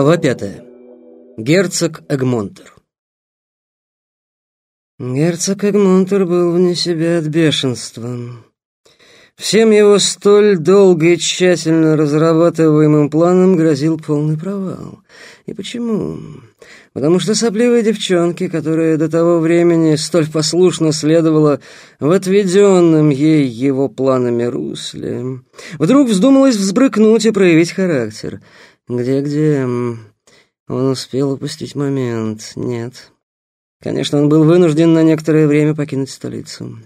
Глава пятая. Герцог Эгмонтер. Герцог Эгмонтер был вне себя от бешенства. Всем его столь долго и тщательно разрабатываемым планом грозил полный провал. И почему? Потому что сопливой девчонке, которая до того времени столь послушно следовала в отведенном ей его планами русле, вдруг вздумалось взбрыкнуть и проявить характер. Где-где... Он успел упустить момент. Нет. Конечно, он был вынужден на некоторое время покинуть столицу.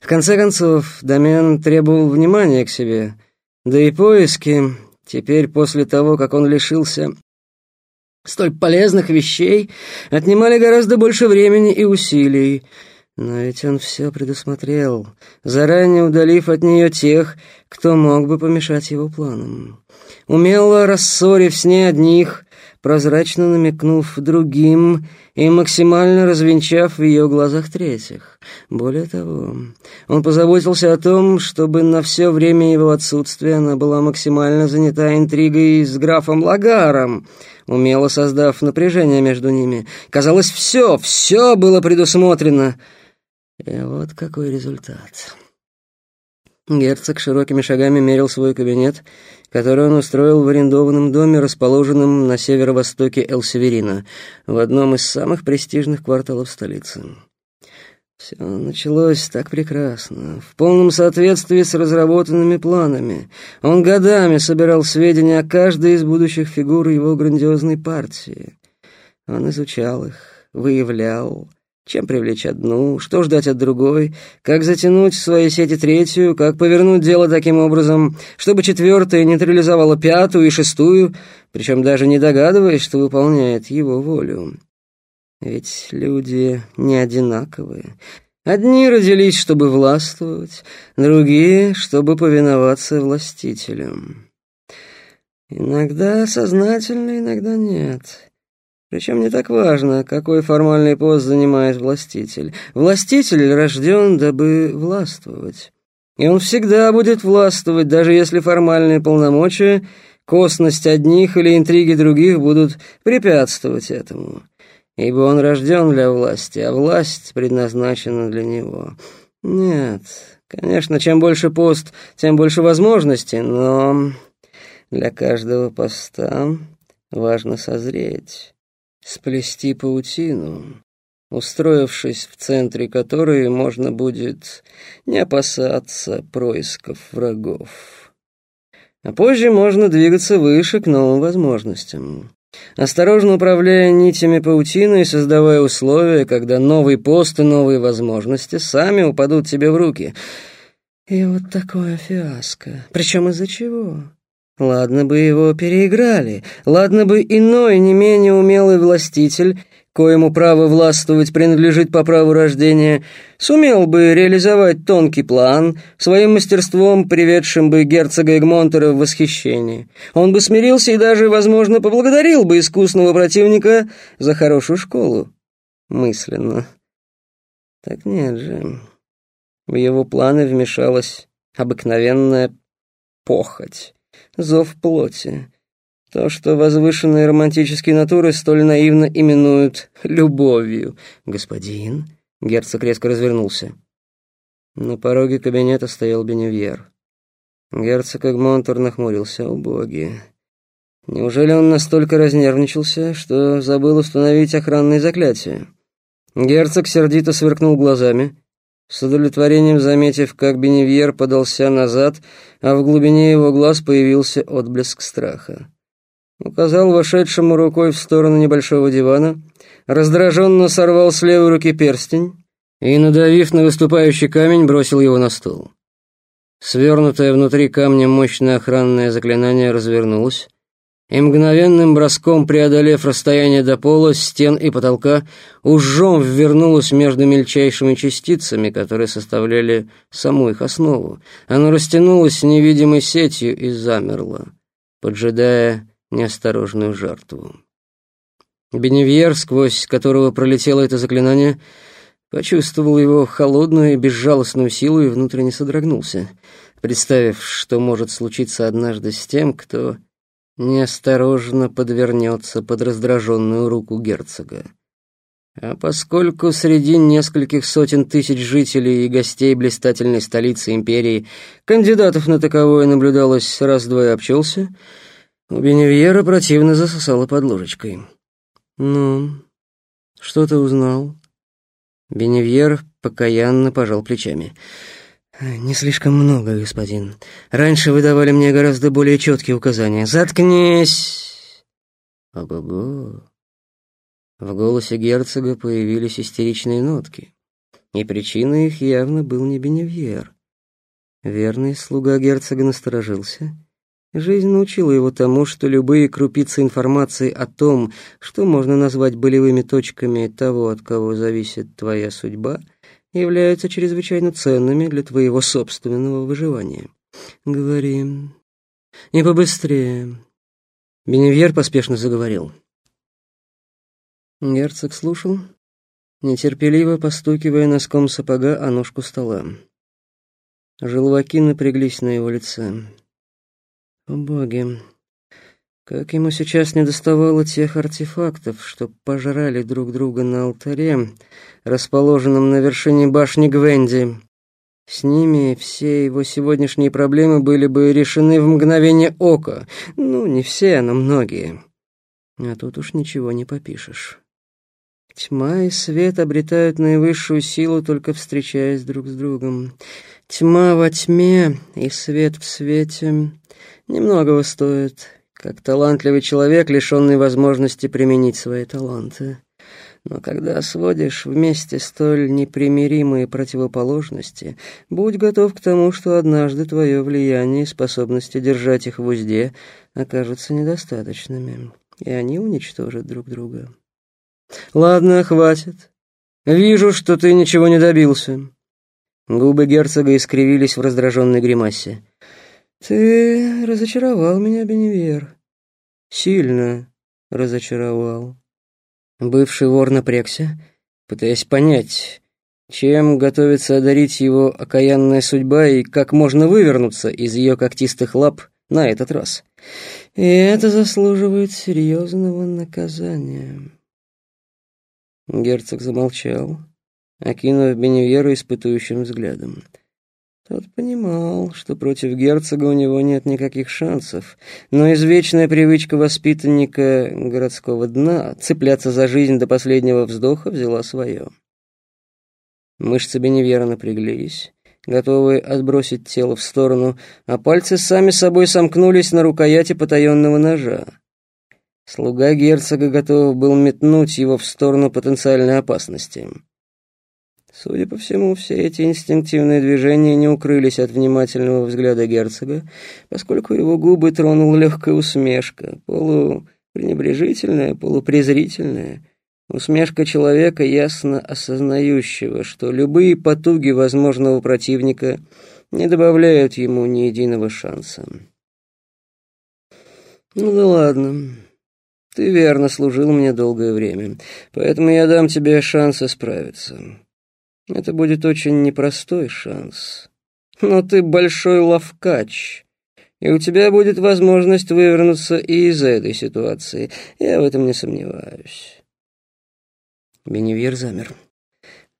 В конце концов, домен требовал внимания к себе, да и поиски, теперь после того, как он лишился столь полезных вещей, отнимали гораздо больше времени и усилий. Но ведь он все предусмотрел, заранее удалив от нее тех, кто мог бы помешать его планам. Умело рассорив с ней одних, прозрачно намекнув другим и максимально развенчав в ее глазах третьих. Более того, он позаботился о том, чтобы на все время его отсутствия она была максимально занята интригой с графом Лагаром, умело создав напряжение между ними. Казалось, все, все было предусмотрено. И вот какой результат. Герцог широкими шагами мерил свой кабинет, который он устроил в арендованном доме, расположенном на северо-востоке Эл-Северина, в одном из самых престижных кварталов столицы. Все началось так прекрасно, в полном соответствии с разработанными планами. Он годами собирал сведения о каждой из будущих фигур его грандиозной партии. Он изучал их, выявлял, чем привлечь одну, что ждать от другой, как затянуть в свои сети третью, как повернуть дело таким образом, чтобы четвертая нейтрализовала пятую и шестую, причем даже не догадываясь, что выполняет его волю. Ведь люди не одинаковые. Одни родились, чтобы властвовать, другие, чтобы повиноваться властителям. Иногда сознательно, иногда нет. Причем не так важно, какой формальный пост занимает властитель. Властитель рожден, дабы властвовать. И он всегда будет властвовать, даже если формальные полномочия, косность одних или интриги других будут препятствовать этому. Ибо он рожден для власти, а власть предназначена для него. Нет, конечно, чем больше пост, тем больше возможностей, но для каждого поста важно созреть сплести паутину, устроившись в центре которой можно будет не опасаться происков врагов. А позже можно двигаться выше к новым возможностям. Осторожно управляя нитями паутины и создавая условия, когда новый пост и новые возможности сами упадут тебе в руки. И вот такое фиаско. Причем из-за чего? Ладно бы его переиграли, ладно бы иной, не менее умелый властитель, коему право властвовать принадлежит по праву рождения, сумел бы реализовать тонкий план, своим мастерством приведшим бы герцога Эгмонтера в восхищение. Он бы смирился и даже, возможно, поблагодарил бы искусного противника за хорошую школу. Мысленно. Так нет же. В его планы вмешалась обыкновенная похоть зов плоти. То, что возвышенные романтические натуры столь наивно именуют любовью. «Господин?» — герцог резко развернулся. На пороге кабинета стоял Беневьер. Герцог Эгмонтур нахмурился. «О, боги! Неужели он настолько разнервничался, что забыл установить охранные заклятия?» Герцог сердито сверкнул глазами, с удовлетворением заметив, как Беневьер подался назад, а в глубине его глаз появился отблеск страха. Указал вошедшему рукой в сторону небольшого дивана, раздраженно сорвал с левой руки перстень и, надавив на выступающий камень, бросил его на стол. Свернутое внутри камня мощное охранное заклинание развернулось, и мгновенным броском, преодолев расстояние до пола, стен и потолка, ужом ввернулось между мельчайшими частицами, которые составляли саму их основу. Оно растянулось невидимой сетью и замерло, поджидая неосторожную жертву. Беневьер, сквозь которого пролетело это заклинание, почувствовал его холодную и безжалостную силу и внутренне содрогнулся, представив, что может случиться однажды с тем, кто неосторожно подвернется под раздраженную руку герцога. А поскольку среди нескольких сотен тысяч жителей и гостей блистательной столицы империи кандидатов на таковое наблюдалось раз-два и обчелся, у Беневьера противно засосало под ложечкой. «Ну, что ты узнал?» Беневьер покаянно пожал плечами. «Не слишком много, господин. Раньше вы давали мне гораздо более четкие указания. Заткнись!» «Ого-го!» В голосе герцога появились истеричные нотки, и причиной их явно был не Беневьер. Верный слуга герцога насторожился. Жизнь научила его тому, что любые крупицы информации о том, что можно назвать болевыми точками того, от кого зависит твоя судьба, являются чрезвычайно ценными для твоего собственного выживания. Говори. И побыстрее. Беневьер поспешно заговорил. Герцог слушал, нетерпеливо постукивая носком сапога о ножку стола. Желваки напряглись на его лице. О боги, как ему сейчас не доставало тех артефактов, что пожрали друг друга на алтаре, расположенном на вершине башни Гвенди. С ними все его сегодняшние проблемы были бы решены в мгновение ока. Ну, не все, но многие. А тут уж ничего не попишешь. Тьма и свет обретают наивысшую силу, только встречаясь друг с другом. Тьма во тьме и свет в свете немногого стоит, как талантливый человек, лишенный возможности применить свои таланты. Но когда сводишь вместе столь непримиримые противоположности, будь готов к тому, что однажды твое влияние и способности держать их в узде окажутся недостаточными, и они уничтожат друг друга. «Ладно, хватит. Вижу, что ты ничего не добился». Губы герцога искривились в раздраженной гримасе. «Ты разочаровал меня, Беневер. Сильно разочаровал». Бывший вор напрягся, пытаясь понять, чем готовится одарить его окаянная судьба и как можно вывернуться из ее когтистых лап на этот раз. И это заслуживает серьезного наказания. Герцог замолчал, окинув Беневьера испытующим взглядом. Тот понимал, что против герцога у него нет никаких шансов, но извечная привычка воспитанника городского дна цепляться за жизнь до последнего вздоха взяла свое. Мышцы Беневьера напряглись, готовые отбросить тело в сторону, а пальцы сами собой сомкнулись на рукояти потаенного ножа. Слуга герцога готов был метнуть его в сторону потенциальной опасности. Судя по всему, все эти инстинктивные движения не укрылись от внимательного взгляда герцога, поскольку его губы тронула легкая усмешка, полупренебрежительная, полупрезрительная, усмешка человека, ясно осознающего, что любые потуги возможного противника не добавляют ему ни единого шанса. «Ну да ладно», ты верно служил мне долгое время, поэтому я дам тебе шанс исправиться. Это будет очень непростой шанс. Но ты большой ловкач, и у тебя будет возможность вывернуться и из этой ситуации. Я в этом не сомневаюсь. Беневьер замер.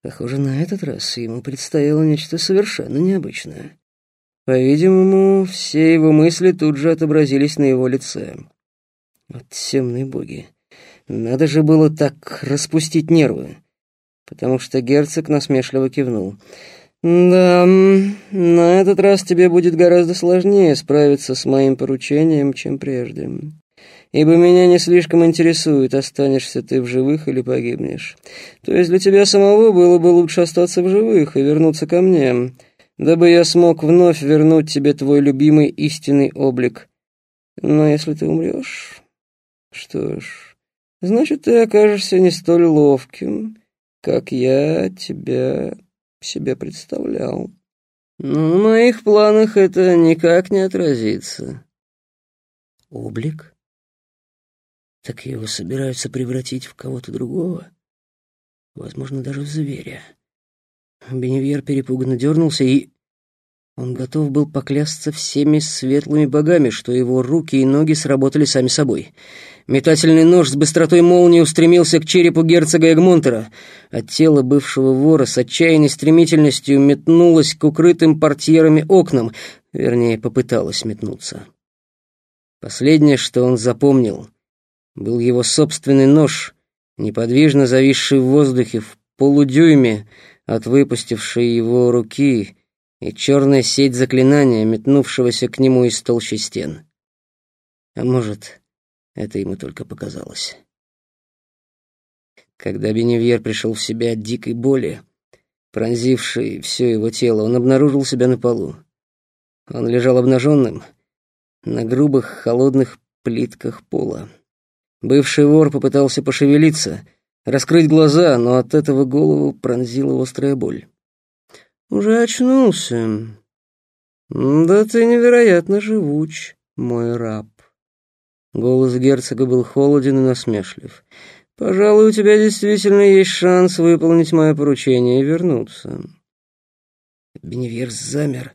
Похоже, на этот раз ему предстояло нечто совершенно необычное. По-видимому, все его мысли тут же отобразились на его лице. Вот темные боги. Надо же было так распустить нервы. Потому что герцог насмешливо кивнул. «Да, на этот раз тебе будет гораздо сложнее справиться с моим поручением, чем прежде. Ибо меня не слишком интересует, останешься ты в живых или погибнешь. То есть для тебя самого было бы лучше остаться в живых и вернуться ко мне, дабы я смог вновь вернуть тебе твой любимый истинный облик. Но если ты умрешь, что ж, значит, ты окажешься не столь ловким, как я тебя себе представлял. Но в моих планах это никак не отразится. Облик? Так его собираются превратить в кого-то другого? Возможно, даже в зверя. Беневьер перепуганно дернулся и... Он готов был поклясться всеми светлыми богами, что его руки и ноги сработали сами собой. Метательный нож с быстротой молнии устремился к черепу герцога Эгмонтера, а тело бывшего вора с отчаянной стремительностью метнулось к укрытым портьерами окнам, вернее, попыталось метнуться. Последнее, что он запомнил, был его собственный нож, неподвижно зависший в воздухе в полудюйме от выпустившей его руки, и черная сеть заклинания, метнувшегося к нему из толщи стен. А может, это ему только показалось. Когда Беневьер пришел в себя от дикой боли, пронзившей все его тело, он обнаружил себя на полу. Он лежал обнаженным на грубых холодных плитках пола. Бывший вор попытался пошевелиться, раскрыть глаза, но от этого голову пронзила острая боль. «Уже очнулся. Да ты невероятно живуч, мой раб». Голос герцога был холоден и насмешлив. «Пожалуй, у тебя действительно есть шанс выполнить мое поручение и вернуться». Беневьер замер,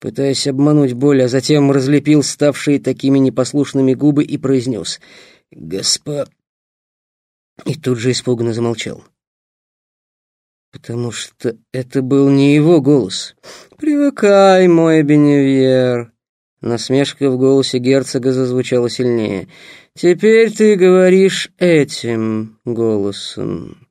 пытаясь обмануть боль, а затем разлепил ставшие такими непослушными губы и произнес «Госпо...» И тут же испуганно замолчал потому что это был не его голос. «Привыкай, мой Беневьер!» Насмешка в голосе герцога зазвучала сильнее. «Теперь ты говоришь этим голосом.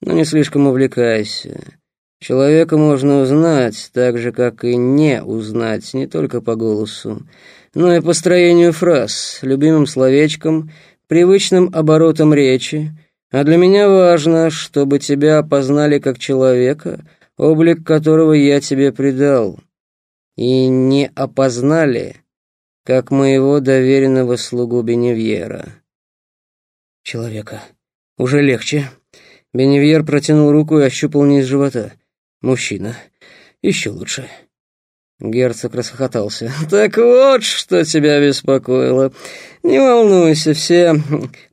Но не слишком увлекайся. Человека можно узнать, так же, как и не узнать, не только по голосу, но и по строению фраз, любимым словечком, привычным оборотом речи, а для меня важно, чтобы тебя опознали как человека, облик которого я тебе придал, и не опознали, как моего доверенного слугу Беневьера. Человека. Уже легче. Беневьер протянул руку и ощупал низ живота. Мужчина. Еще лучше. Герцог расхохотался. «Так вот, что тебя беспокоило. Не волнуйся, все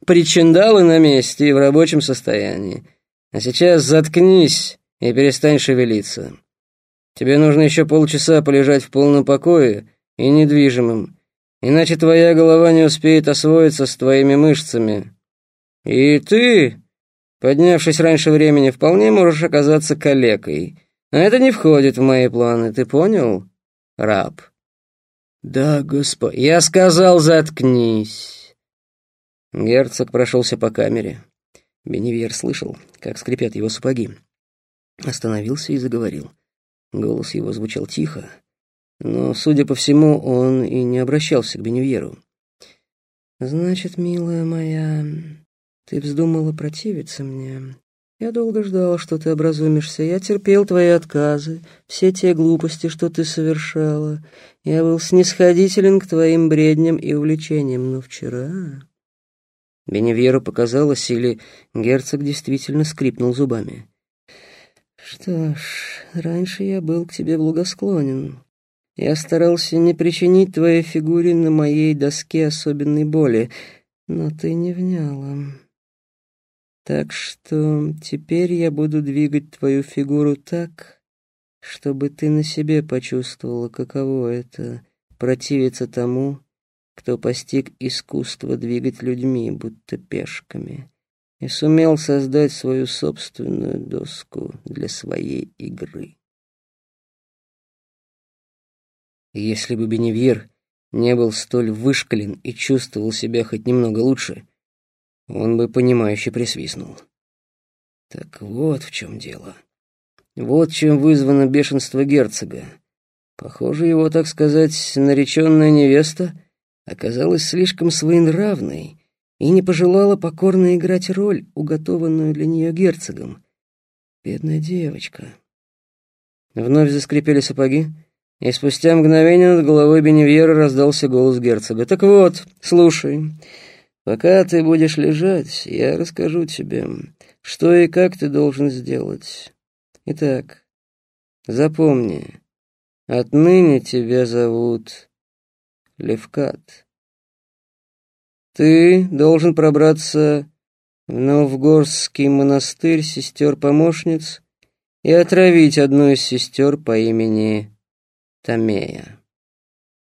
причиндалы на месте и в рабочем состоянии. А сейчас заткнись и перестань шевелиться. Тебе нужно еще полчаса полежать в полном покое и недвижимым, иначе твоя голова не успеет освоиться с твоими мышцами. И ты, поднявшись раньше времени, вполне можешь оказаться калекой». А это не входит в мои планы, ты понял? Раб. «Да, госпо...» «Я сказал, заткнись!» Герцог прошелся по камере. Беневьер слышал, как скрипят его сапоги. Остановился и заговорил. Голос его звучал тихо, но, судя по всему, он и не обращался к Беневьеру. «Значит, милая моя, ты вздумала противиться мне. Я долго ждал, что ты образумишься. Я терпел твои отказы, все те глупости, что ты совершала. Я был снисходителен к твоим бредням и увлечениям, но вчера...» Беневьеру показалось, или герцог действительно скрипнул зубами. «Что ж, раньше я был к тебе благосклонен. Я старался не причинить твоей фигуре на моей доске особенной боли, но ты не вняла». Так что теперь я буду двигать твою фигуру так, чтобы ты на себе почувствовала, каково это — противиться тому, кто постиг искусство двигать людьми, будто пешками, и сумел создать свою собственную доску для своей игры. Если бы Беневьер не был столь вышкален и чувствовал себя хоть немного лучше, он бы понимающе присвистнул. Так вот в чем дело. Вот чем вызвано бешенство герцога. Похоже, его, так сказать, нареченная невеста оказалась слишком своенравной и не пожелала покорно играть роль, уготованную для нее герцогом. Бедная девочка. Вновь заскрипели сапоги, и спустя мгновение над головой Беневьера раздался голос герцога. «Так вот, слушай, Пока ты будешь лежать, я расскажу тебе, что и как ты должен сделать. Итак, запомни, отныне тебя зовут Левкат. Ты должен пробраться в Новгорский монастырь сестер-помощниц и отравить одну из сестер по имени Томея.